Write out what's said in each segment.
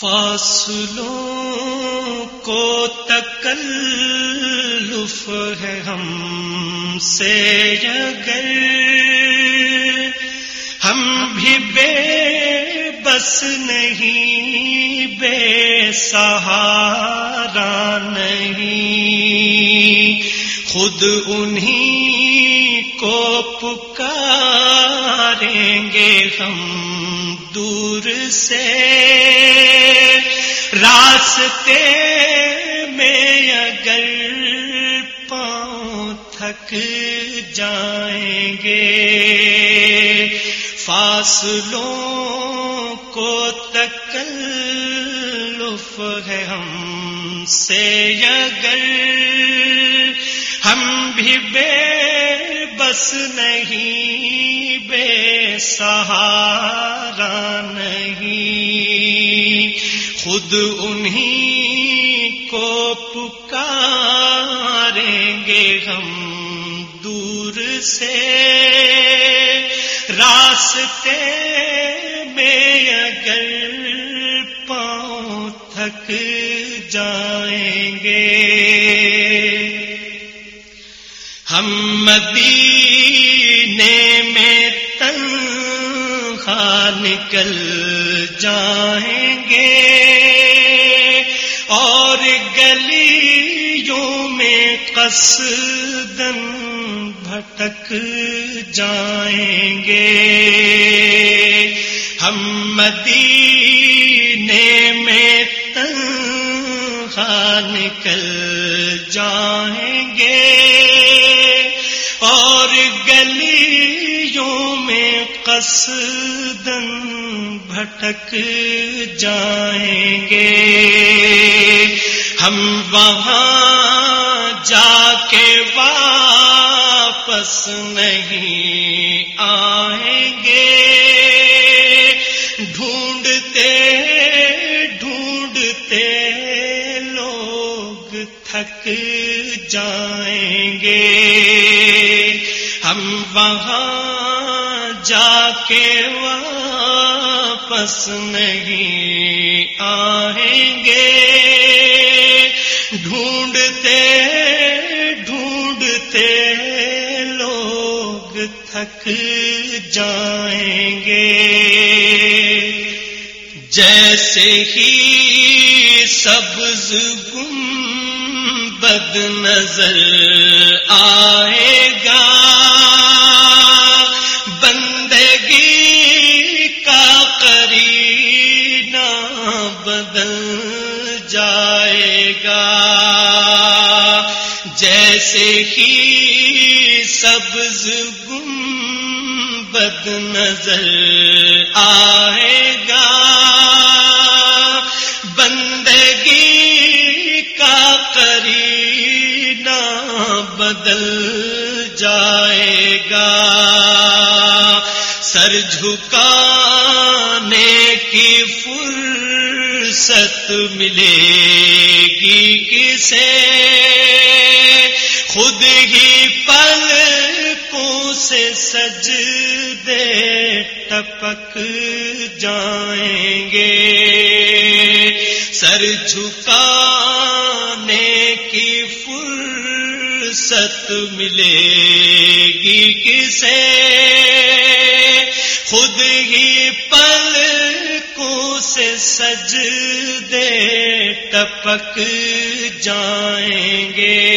فاصلوں کو تکلف ہے ہم سے اگر ہم بھی بے بس نہیں، بے سہارا نہیں۔ خود انہیں کو پکاریں گے ہم دور سے۔ راستے میں اگر پاؤں تھک جائیں گے، فاصلوں کو تکلف ہے ہم سے۔ اگر ہم بھی بے بس نہیں، بے سہارا نہیں خود انہیں کو پکاریں گے ہم دور سے۔ راستے میں اگر پاؤں تھک جائیں گے۔ ہم مدینے میں تنخا نکل جائیں گے۔ میں قصدن بھٹک جائیں گے۔ ہم مدینے میں تنخا نکل جائیں گے۔ اور گلیوں میں قصدن بھٹک جائیں گے۔ ہم وہاں واپس نہیں آئیں گے۔ ڈھونڈتے ڈھونڈتے لوگ تھک جائیں گے۔ ہم وہاں جا کے واپس نہیں آئیں گے۔ تھک جائیں گے۔ جیسے ہی سبز گم بد نظر آئے گا سبز گنبد نظر آئے گا۔ بندگی کا کرینہ بدل جائے گا۔ سر جھکانے کی فرصت ملے گی کسے ٹپک جائیں گے۔ سر جھکانے کی فرصت ملے گی کسے۔ خود ہی پل کو سے سج دے ٹپک جائیں گے۔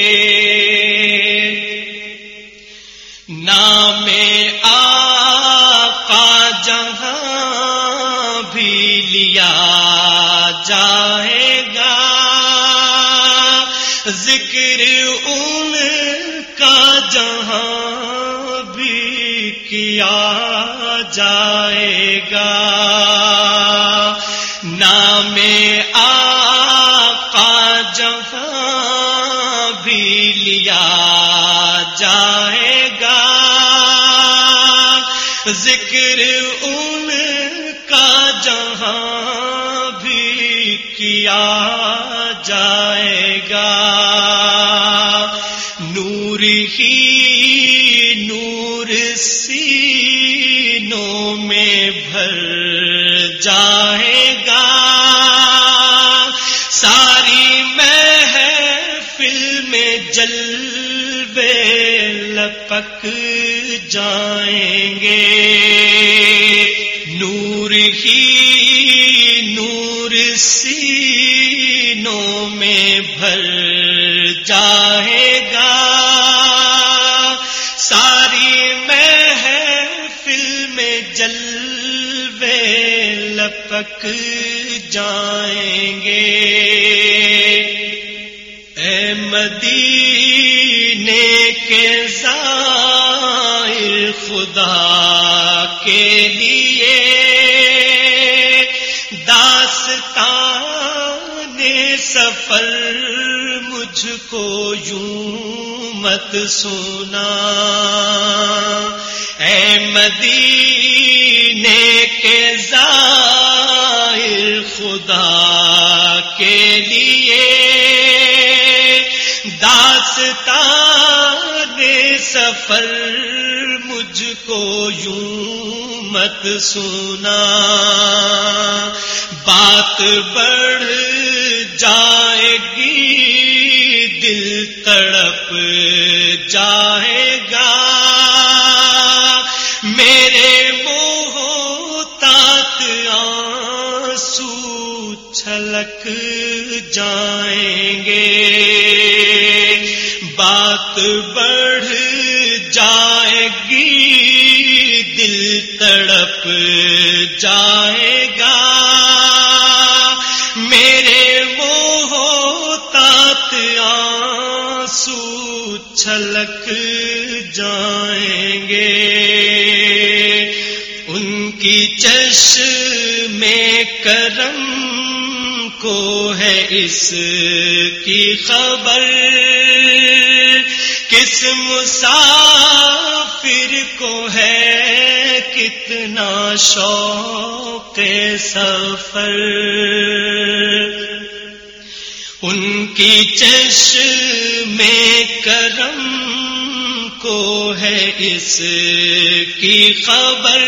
نام جائے گا۔ ذکر ان کا جہاں بھی کیا جائے گا۔ نام آقا جہاں بھی لیا جائے گا۔ ذکر کیا جائے گا۔ نور ہی نور سینوں میں بھر جائے گا۔ ساری میں ہے فلم جل جلوے لپک جائیں گے۔ نور ہی جائے گا۔ ساری محفل میں جلوے لپک جائیں گے۔ اے مدینے کے زائر خدا کے لیے داستان سفر کو یوں مت سونا۔ اے مدینے کے زائر خدا کے لیے داستان سفر مجھ کو یوں مت سونا۔ بات بڑھ جائے گی دل تڑپ جائے گا۔ میرے منہ تات آنسو چھلک جائیں گے۔ بات چھلک جائیں گے۔ ان کی چش میں کرم کو ہے اس کی خبر۔ کس مسافر کو ہے کتنا شوق سفر۔ ان کی چش میں کرم کو ہے اس کی خبر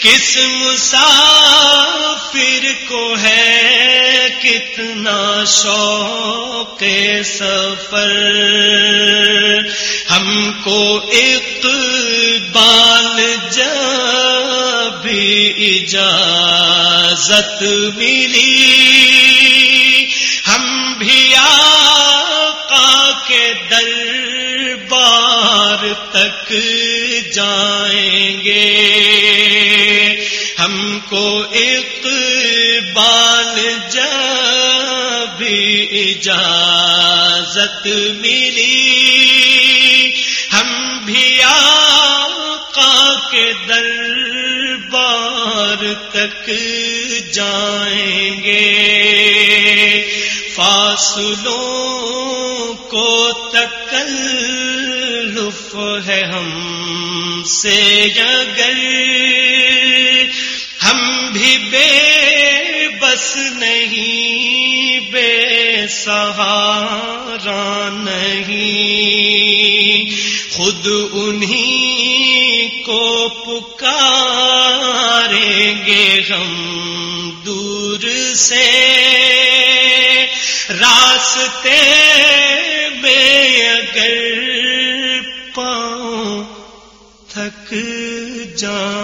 کس مسافر کو ہے کتنا شوق سفر ہم کو اقبال جب بھی اجازت ملی ہم کو اقبال جب بھی اجازت ملی، ہم بھی آقا کے دربار تک جائیں گے۔ فاصلوں کو تکلف ہے ہم سے اگر سہارا نہیں۔ خود انہی کو پکاریں گے ہم دور سے۔ راستے میں اگر پاؤں تھک جائیں